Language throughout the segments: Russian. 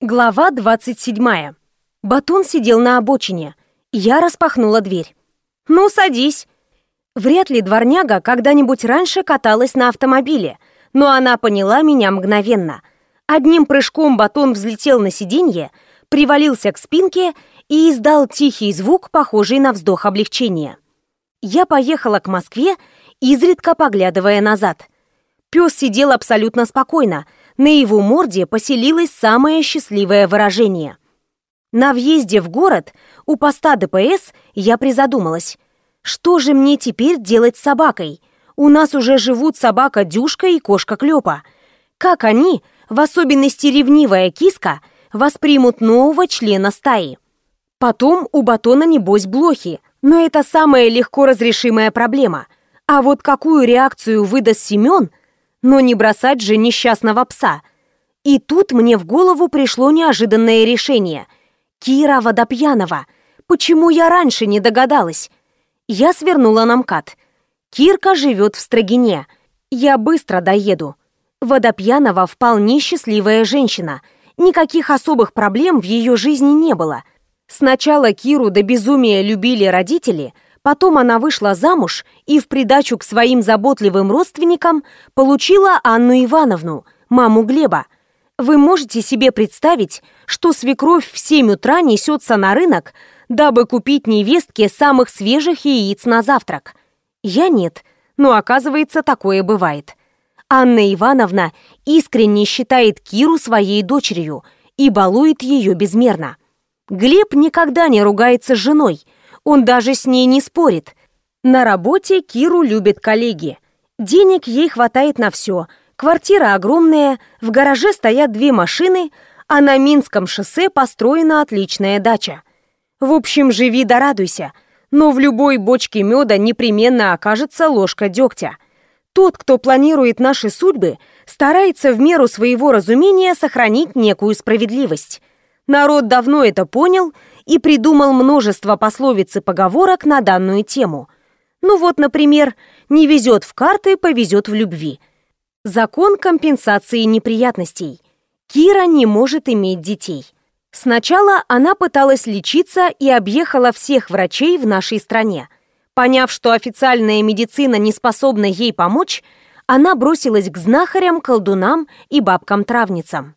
Глава 27. Батон сидел на обочине. Я распахнула дверь. «Ну, садись». Вряд ли дворняга когда-нибудь раньше каталась на автомобиле, но она поняла меня мгновенно. Одним прыжком батон взлетел на сиденье, привалился к спинке и издал тихий звук, похожий на вздох облегчения. Я поехала к Москве, изредка поглядывая назад. Пес сидел абсолютно спокойно — на его морде поселилось самое счастливое выражение. На въезде в город у поста ДПС я призадумалась. Что же мне теперь делать с собакой? У нас уже живут собака Дюшка и кошка Клёпа. Как они, в особенности ревнивая киска, воспримут нового члена стаи? Потом у Батона небось блохи, но это самая легко разрешимая проблема. А вот какую реакцию выдаст Семён, но не бросать же несчастного пса. И тут мне в голову пришло неожиданное решение. Кира Водопьянова. Почему я раньше не догадалась? Я свернула на МКАД. Кирка живет в Строгине. Я быстро доеду. Водопьянова вполне счастливая женщина. Никаких особых проблем в ее жизни не было. Сначала Киру до безумия любили родители – Потом она вышла замуж и в придачу к своим заботливым родственникам получила Анну Ивановну, маму Глеба. Вы можете себе представить, что свекровь в 7 утра несется на рынок, дабы купить невестке самых свежих яиц на завтрак? Я нет, но оказывается, такое бывает. Анна Ивановна искренне считает Киру своей дочерью и балует ее безмерно. Глеб никогда не ругается с женой – он даже с ней не спорит. На работе Киру любят коллеги. Денег ей хватает на все. Квартира огромная, в гараже стоят две машины, а на Минском шоссе построена отличная дача. В общем, живи да радуйся. Но в любой бочке меда непременно окажется ложка дегтя. Тот, кто планирует наши судьбы, старается в меру своего разумения сохранить некую справедливость. Народ давно это понял и придумал множество пословиц и поговорок на данную тему. Ну вот, например, «не везет в карты, повезет в любви». Закон компенсации неприятностей. Кира не может иметь детей. Сначала она пыталась лечиться и объехала всех врачей в нашей стране. Поняв, что официальная медицина не способна ей помочь, она бросилась к знахарям, колдунам и бабкам-травницам.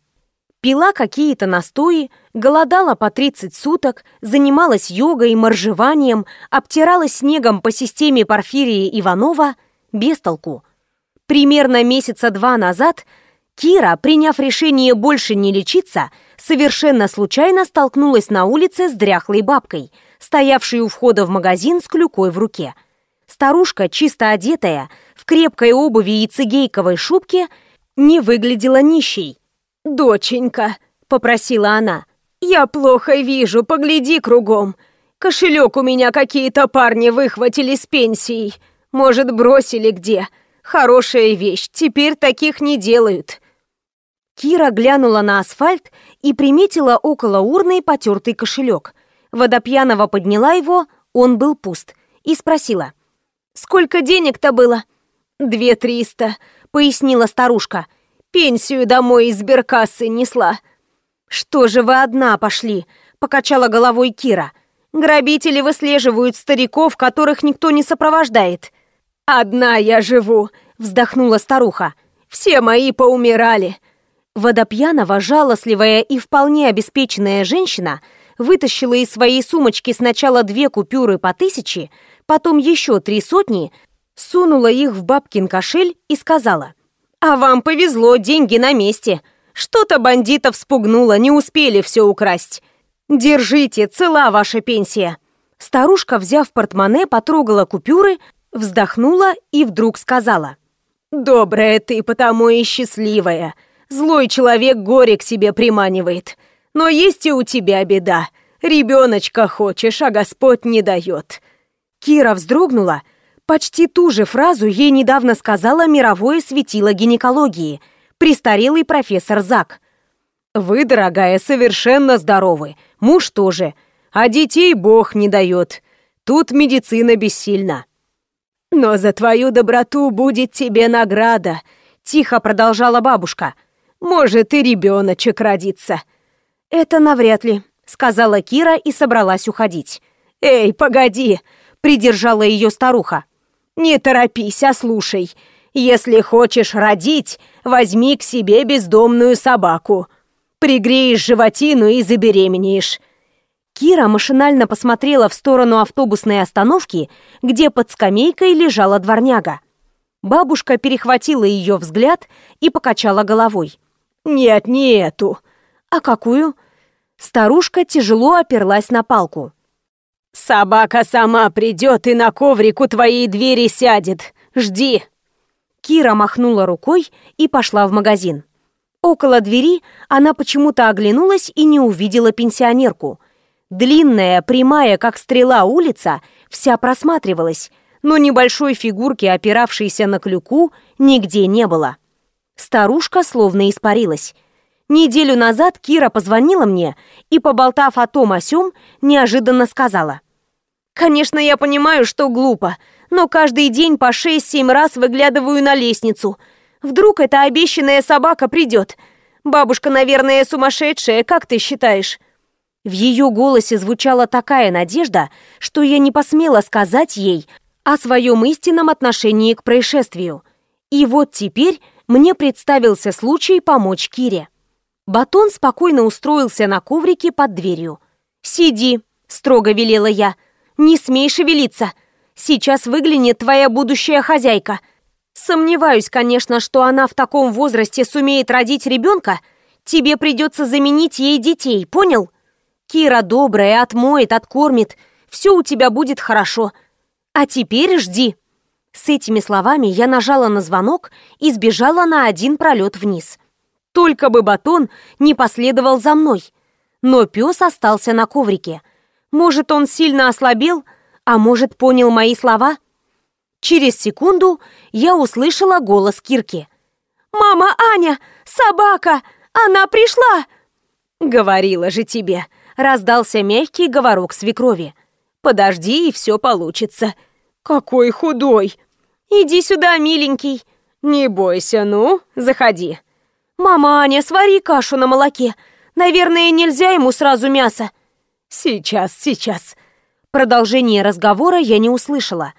Пила какие-то настои, голодала по 30 суток, занималась йогой, моржеванием, обтиралась снегом по системе Порфирия Иванова, без толку. Примерно месяца два назад Кира, приняв решение больше не лечиться, совершенно случайно столкнулась на улице с дряхлой бабкой, стоявшей у входа в магазин с клюкой в руке. Старушка, чисто одетая, в крепкой обуви и цигейковой шубке, не выглядела нищей. «Доченька», — попросила она, «Я плохо вижу, погляди кругом. Кошелек у меня какие-то парни выхватили с пенсией. Может, бросили где. Хорошая вещь, теперь таких не делают». Кира глянула на асфальт и приметила около урны потертый кошелек. Водопьянова подняла его, он был пуст, и спросила. «Сколько денег-то было?» «Две триста», — пояснила старушка. «Пенсию домой из сберкассы несла». «Что же вы одна пошли?» — покачала головой Кира. «Грабители выслеживают стариков, которых никто не сопровождает». «Одна я живу», — вздохнула старуха. «Все мои поумирали». Водопьянова, жалостливая и вполне обеспеченная женщина, вытащила из своей сумочки сначала две купюры по тысяче, потом еще три сотни, сунула их в бабкин кошель и сказала, «А вам повезло, деньги на месте. Что-то бандитов спугнуло, не успели все украсть. Держите, цела ваша пенсия. Старушка, взяв портмоне, потрогала купюры, вздохнула и вдруг сказала. «Добрая ты, потому и счастливая. Злой человек горе к себе приманивает. Но есть и у тебя беда. Ребеночка хочешь, а Господь не дает». Кира вздрогнула. Почти ту же фразу ей недавно сказала мировое светило гинекологии – престарелый профессор Зак. «Вы, дорогая, совершенно здоровы, муж тоже, а детей Бог не дает. Тут медицина бессильна». «Но за твою доброту будет тебе награда», — тихо продолжала бабушка. «Может, и ребеночек родится». Это навряд ли, сказала Кира и собралась уходить. Эй, погоди, придержала ее старуха. Не торопись, а слушай. Если хочешь родить, возьми к себе бездомную собаку. Пригреешь животину и забеременеешь. Кира машинально посмотрела в сторону автобусной остановки, где под скамейкой лежала дворняга. Бабушка перехватила ее взгляд и покачала головой. «Нет, не эту». «А какую?» Старушка тяжело оперлась на палку. «Собака сама придет и на коврик у твоей двери сядет. Жди!» Кира махнула рукой и пошла в магазин. Около двери она почему-то оглянулась и не увидела пенсионерку. Длинная, прямая, как стрела улица, вся просматривалась, но небольшой фигурки, опиравшейся на клюку, нигде не было. Старушка словно испарилась. Неделю назад Кира позвонила мне и, поболтав о том о сём, неожиданно сказала. «Конечно, я понимаю, что глупо, но каждый день по шесть-семь раз выглядываю на лестницу. Вдруг эта обещанная собака придет. Бабушка, наверное, сумасшедшая, как ты считаешь?» В ее голосе звучала такая надежда, что я не посмела сказать ей о своем истинном отношении к происшествию. И вот теперь мне представился случай помочь Кире. Батон спокойно устроился на коврике под дверью. «Сиди», — строго велела я, — «не смей шевелиться. Сейчас выглянет твоя будущая хозяйка. Сомневаюсь, конечно, что она в таком возрасте сумеет родить ребенка. Тебе придется заменить ей детей, понял? Кира добрая, отмоет, откормит. Все у тебя будет хорошо. А теперь жди. С этими словами я нажала на звонок и сбежала на один пролет вниз. Только бы батон не последовал за мной. Но пес остался на коврике. Может, он сильно ослабел, а может, понял мои слова? Через секунду я услышала голос Кирки. «Мама Аня! Собака! Она пришла!» «Говорила же тебе!» — раздался мягкий говорок свекрови. «Подожди, и все получится». «Какой худой!» «Иди сюда, миленький!» «Не бойся, ну, заходи!» «Мама Аня, свари кашу на молоке. Наверное, нельзя ему сразу мясо». «Сейчас, сейчас». Продолжение разговора я не услышала.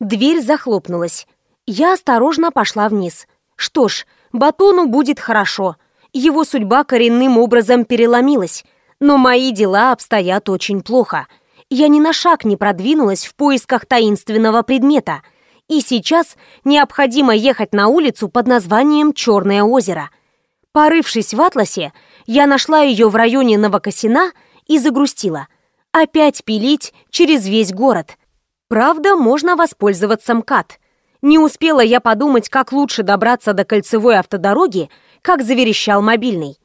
Дверь захлопнулась. Я осторожно пошла вниз. Что ж, Батону будет хорошо. Его судьба коренным образом переломилась. Но мои дела обстоят очень плохо. Я ни на шаг не продвинулась в поисках таинственного предмета. И сейчас необходимо ехать на улицу под названием Черное озеро. Порывшись в атласе, я нашла ее в районе Новокосина и загрустила. Опять пилить через весь город. Правда, можно воспользоваться МКАД. Не успела я подумать, как лучше добраться до кольцевой автодороги, как заверещал мобильный.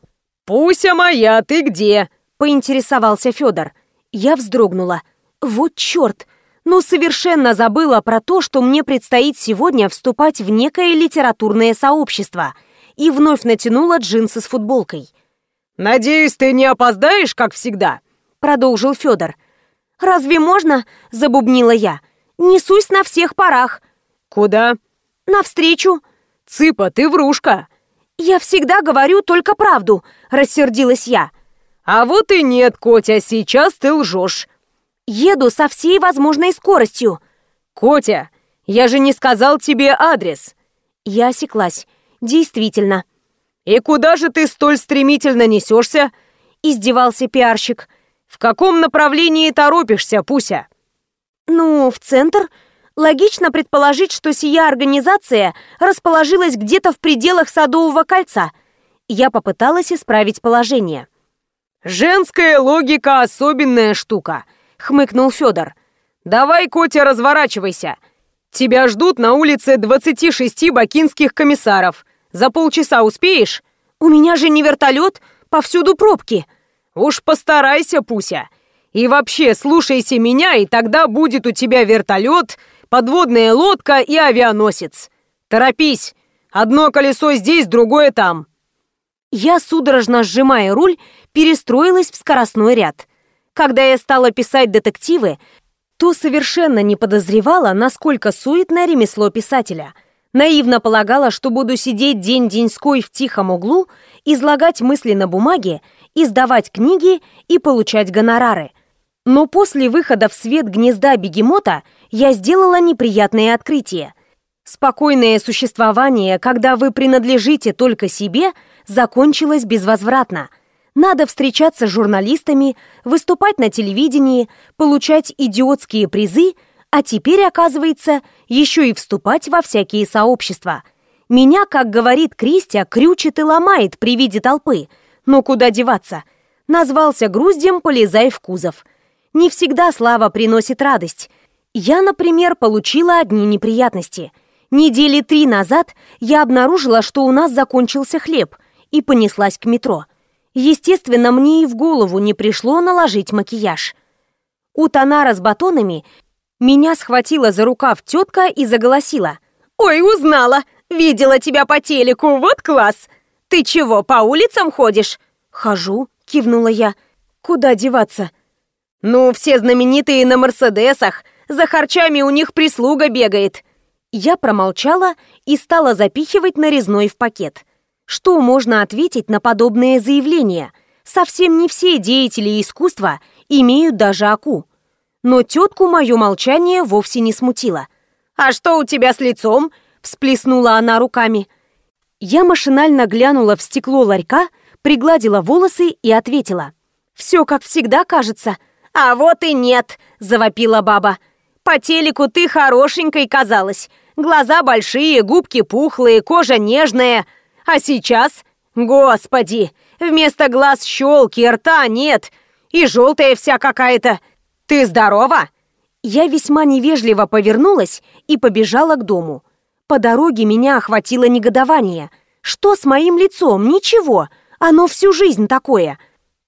«Пуся моя, ты где?» — поинтересовался Федор. Я вздрогнула. «Вот черт! Ну, совершенно забыла про то, что мне предстоит сегодня вступать в некое литературное сообщество, и вновь натянула джинсы с футболкой. «Надеюсь, ты не опоздаешь, как всегда?» — продолжил Федор. «Разве можно?» – забубнила я. «Несусь на всех парах». «Куда?» «Навстречу». «Цыпа, ты врушка». «Я всегда говорю только правду», – рассердилась я. «А вот и нет, Котя, сейчас ты лжешь». «Еду со всей возможной скоростью». «Котя, я же не сказал тебе адрес». Я осеклась. «Действительно». «И куда же ты столь стремительно несешься?» – издевался пиарщик. В каком направлении торопишься, Пуся? Ну, в центр. Логично предположить, что сия организация расположилась где-то в пределах Садового кольца. Я попыталась исправить положение. «Женская логика — особенная штука», — хмыкнул Федор. «Давай, Котя, разворачивайся. Тебя ждут на улице 26 бакинских комиссаров. За полчаса успеешь?» «У меня же не вертолет, повсюду пробки», Уж постарайся, Пуся. И вообще, слушайся меня, и тогда будет у тебя вертолет, подводная лодка и авианосец. Торопись. Одно колесо здесь, другое там. Я, судорожно сжимая руль, перестроилась в скоростной ряд. Когда я стала писать детективы, то совершенно не подозревала, насколько суетно ремесло писателя. Наивно полагала, что буду сидеть день-деньской в тихом углу, излагать мысли на бумаге издавать книги и получать гонорары. Но после выхода в свет гнезда бегемота я сделала неприятное открытие. Спокойное существование, когда вы принадлежите только себе, закончилось безвозвратно. Надо встречаться с журналистами, выступать на телевидении, получать идиотские призы, а теперь, оказывается, еще и вступать во всякие сообщества. Меня, как говорит Кристия, крючит и ломает при виде толпы. Но куда деваться? Назвался груздем, полезай в кузов. Не всегда слава приносит радость. Я, например, получила одни неприятности. Недели три назад я обнаружила, что у нас закончился хлеб, и понеслась к метро. Естественно, мне и в голову не пришло наложить макияж. У Танара с батонами меня схватила за рукав тетка и заголосила. «Ой, узнала! Видела тебя по телеку, вот класс! Ты чего, по улицам ходишь?» «Хожу», — кивнула я. «Куда деваться?» «Ну, все знаменитые на Мерседесах. За харчами у них прислуга бегает». Я промолчала и стала запихивать нарезной в пакет. Что можно ответить на подобное заявление? Совсем не все деятели искусства имеют даже аку. Но тетку мое молчание вовсе не смутило. «А что у тебя с лицом?» – всплеснула она руками. Я машинально глянула в стекло ларька, пригладила волосы и ответила. «Все как всегда, кажется». «А вот и нет!» – завопила баба. «По телеку ты хорошенькой казалась. Глаза большие, губки пухлые, кожа нежная. А сейчас, господи, вместо глаз щелки, рта нет. И желтая вся какая-то. Ты здорова?» Я весьма невежливо повернулась и побежала к дому. По дороге меня охватило негодование. Что с моим лицом? Ничего. Оно всю жизнь такое.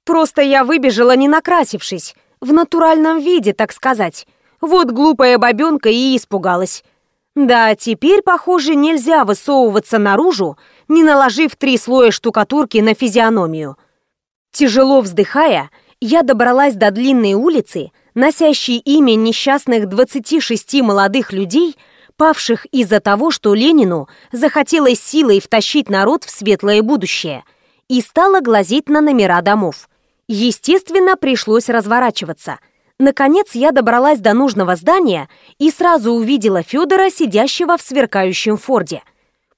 Просто я выбежала не накрасившись. В натуральном виде, так сказать. Вот глупая бабенка и испугалась. Да, теперь, похоже, нельзя высовываться наружу, не наложив три слоя штукатурки на физиономию. Тяжело вздыхая, я добралась до длинной улицы, носящей имя несчастных 26 молодых людей, павших из-за того, что Ленину захотелось силой втащить народ в светлое будущее, и стала глазеть на номера домов. Естественно, пришлось разворачиваться. Наконец я добралась до нужного здания и сразу увидела Федора, сидящего в сверкающем форде.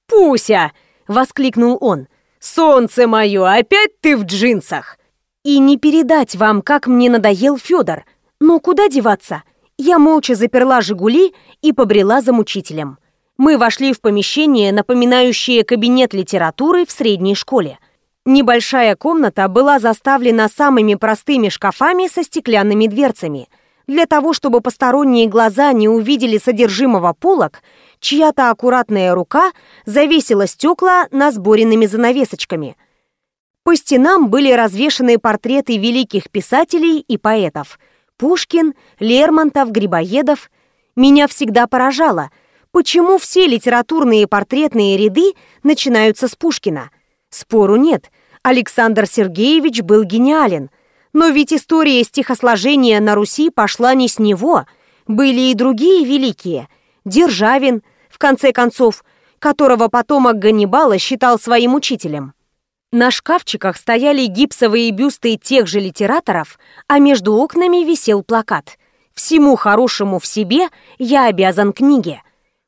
«Пуся!» воскликнул он. «Солнце мое, опять ты в джинсах!» И не передать вам, как мне надоел Федор. Но куда деваться? Я молча заперла «Жигули» и побрела за мучителем. Мы вошли в помещение, напоминающее кабинет литературы в средней школе. Небольшая комната была заставлена самыми простыми шкафами со стеклянными дверцами. Для того, чтобы посторонние глаза не увидели содержимого полок, чья-то аккуратная рука завесила стекла на сборенными занавесочками. По стенам были развешаны портреты великих писателей и поэтов. Пушкин, Лермонтов, Грибоедов. Меня всегда поражало, почему все литературные портретные ряды начинаются с Пушкина. Спору нет, Александр Сергеевич был гениален. Но ведь история стихосложения на Руси пошла не с него. Были и другие великие – Державин, в конце концов, которого потомок Ганнибала считал своим учителем. На шкафчиках стояли гипсовые бюсты тех же литераторов, а между окнами висел плакат «Всему хорошему в себе я обязан книге».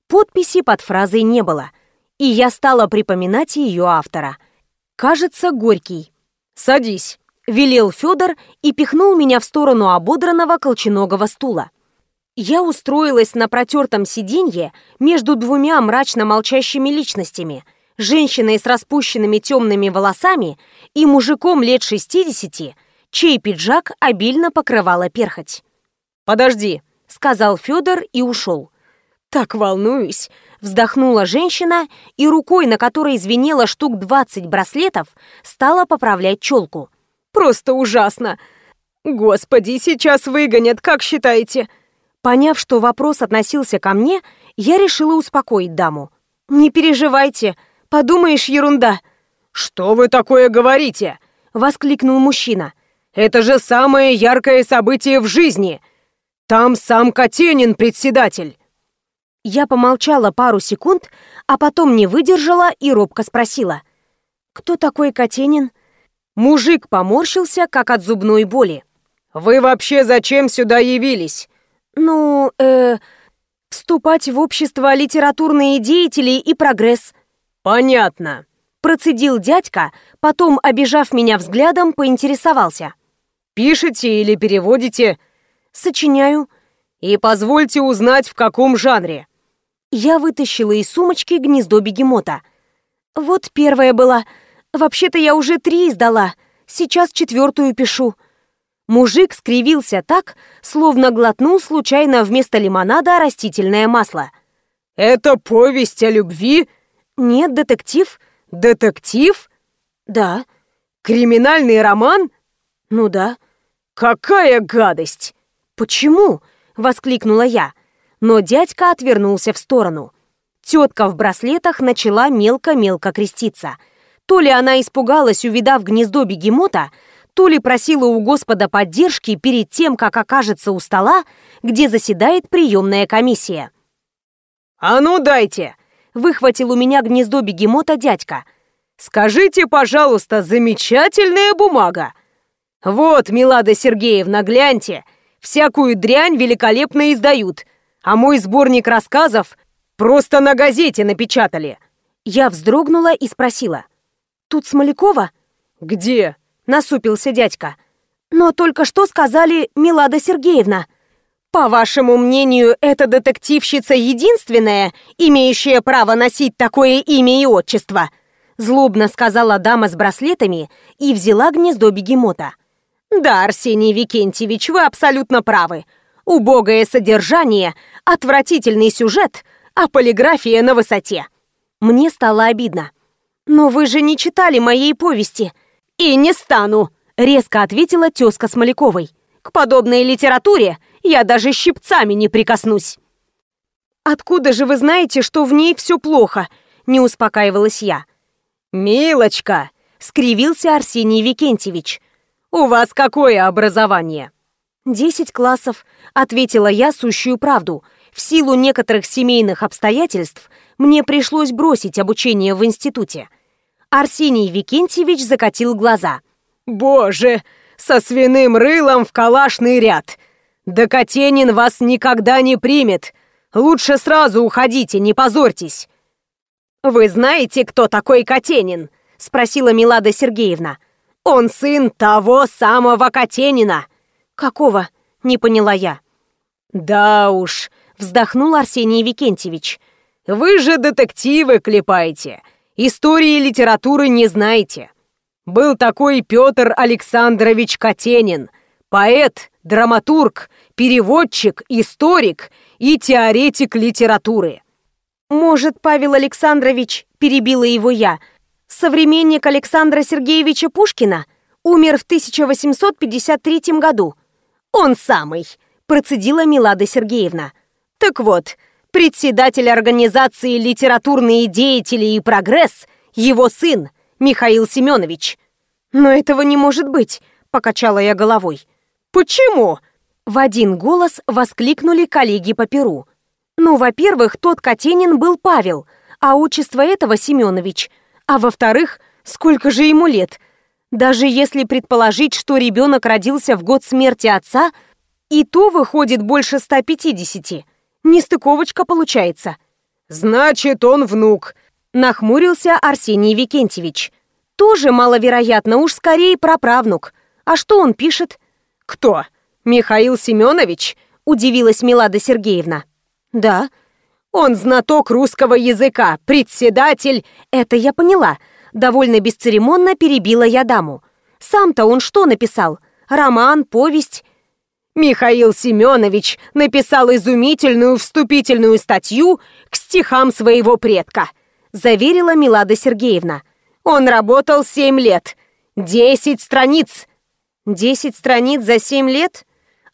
Подписи под фразой не было, и я стала припоминать ее автора. Кажется, Горький. «Садись», — велел Федор и пихнул меня в сторону ободранного колченогого стула. Я устроилась на протертом сиденье между двумя мрачно молчащими личностями, женщиной с распущенными темными волосами и мужиком лет 60, чей пиджак обильно покрывала перхоть. «Подожди», — сказал Федор и ушел. «Так волнуюсь», — вздохнула женщина и рукой, на которой звенело штук 20 браслетов, стала поправлять челку. «Просто ужасно! Господи, сейчас выгонят, как считаете?» Поняв, что вопрос относился ко мне, я решила успокоить даму. «Не переживайте, подумаешь, ерунда». «Что вы такое говорите?» — воскликнул мужчина. «Это же самое яркое событие в жизни! Там сам Катенин председатель!» Я помолчала пару секунд, а потом не выдержала и робко спросила. «Кто такой Катенин?» Мужик поморщился, как от зубной боли. «Вы вообще зачем сюда явились?» «Ну, э, вступать в общество литературные деятели и прогресс». «Понятно», — процедил дядька, потом, обижав меня взглядом, поинтересовался. «Пишете или переводите?» «Сочиняю». «И позвольте узнать, в каком жанре». Я вытащила из сумочки гнездо бегемота. Вот первая была. Вообще-то я уже три издала. Сейчас четвертую пишу. Мужик скривился так, словно глотнул случайно вместо лимонада растительное масло. «Это повесть о любви?» «Нет, детектив». «Детектив?» «Да». «Криминальный роман?» «Ну да». «Какая гадость!» «Почему?» — воскликнула я. Но дядька отвернулся в сторону. Тетка в браслетах начала мелко-мелко креститься. То ли она испугалась, увидав гнездо бегемота, то ли просила у Господа поддержки перед тем, как окажется у стола, где заседает приемная комиссия. «А ну дайте!» — выхватил у меня гнездо бегемота дядька. «Скажите, пожалуйста, замечательная бумага!» «Вот, Милада Сергеевна, гляньте, всякую дрянь великолепно издают, а мой сборник рассказов просто на газете напечатали». Я вздрогнула и спросила. «Тут Смолякова?» «Где?» — насупился дядька. «Но только что сказали Милада Сергеевна». «По вашему мнению, эта детективщица единственная, имеющая право носить такое имя и отчество?» Злобно сказала дама с браслетами и взяла гнездо бегемота. «Да, Арсений Викентьевич, вы абсолютно правы. Убогое содержание, отвратительный сюжет, а полиграфия на высоте». Мне стало обидно. «Но вы же не читали моей повести». «И не стану», — резко ответила тезка Смоляковой. «К подобной литературе я даже щипцами не прикоснусь». «Откуда же вы знаете, что в ней все плохо?» — не успокаивалась я. «Милочка!» — скривился Арсений Викентьевич. «У вас какое образование?» «Десять классов», — ответила я сущую правду. «В силу некоторых семейных обстоятельств мне пришлось бросить обучение в институте». Арсений Викентьевич закатил глаза. «Боже, со свиным рылом в калашный ряд! Да Катенин вас никогда не примет! Лучше сразу уходите, не позорьтесь!» «Вы знаете, кто такой Катенин?» — спросила Милада Сергеевна. «Он сын того самого Катенина!» «Какого?» — не поняла я. «Да уж», — вздохнул Арсений Викентьевич. «Вы же детективы клепаете, истории литературы не знаете. Был такой Петр Александрович Катенин, поэт, драматург, переводчик, историк и теоретик литературы. Может, Павел Александрович, перебила его я, современник Александра Сергеевича Пушкина, умер в 1853 году. Он самый, процедила Милада Сергеевна. Так вот, председатель организации «Литературные деятели и прогресс» его сын, Михаил Семенович. Но этого не может быть, покачала я головой. Почему? В один голос воскликнули коллеги по Перу. Ну, во-первых, тот Катенин был Павел, а отчество этого Семенович. А во-вторых, сколько же ему лет? Даже если предположить, что ребенок родился в год смерти отца, и то выходит больше 150. Нестыковочка получается. «Значит, он внук», — нахмурился Арсений Викентьевич. «Тоже маловероятно, уж скорее праправнук. А что он пишет?» «Кто? Михаил Семенович?» — удивилась Милада Сергеевна. «Да». «Он знаток русского языка, председатель...» «Это я поняла». Довольно бесцеремонно перебила я даму. «Сам-то он что написал? Роман, повесть?» Михаил Семенович написал изумительную вступительную статью к стихам своего предка, заверила Милада Сергеевна. Он работал семь лет. Десять страниц. Десять страниц за семь лет?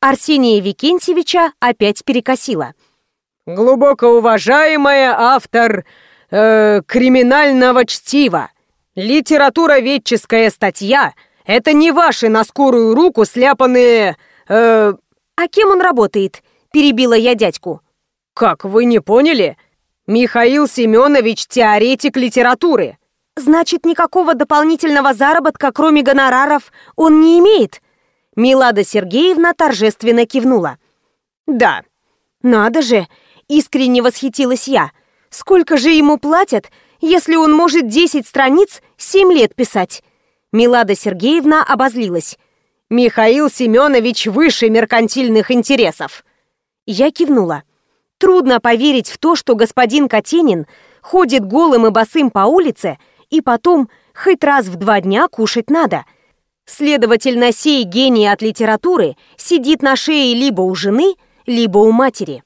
Арсения Викентьевича опять перекосила. Глубоко уважаемая автор э, криминального чтива. Литературоведческая статья — это не ваши на скорую руку сляпанные э «А кем он работает?» – перебила я дядьку. «Как, вы не поняли? Михаил Семенович – теоретик литературы. Значит, никакого дополнительного заработка, кроме гонораров, он не имеет? Милада Сергеевна торжественно кивнула. Да. Надо же, искренне восхитилась я. Сколько же ему платят, если он может 10 страниц 7 лет писать? Милада Сергеевна обозлилась. Михаил Семенович выше меркантильных интересов. Я кивнула. Трудно поверить в то, что господин Катенин ходит голым и босым по улице, и потом хоть раз в два дня кушать надо. Следовательно, сей гений от литературы сидит на шее либо у жены, либо у матери.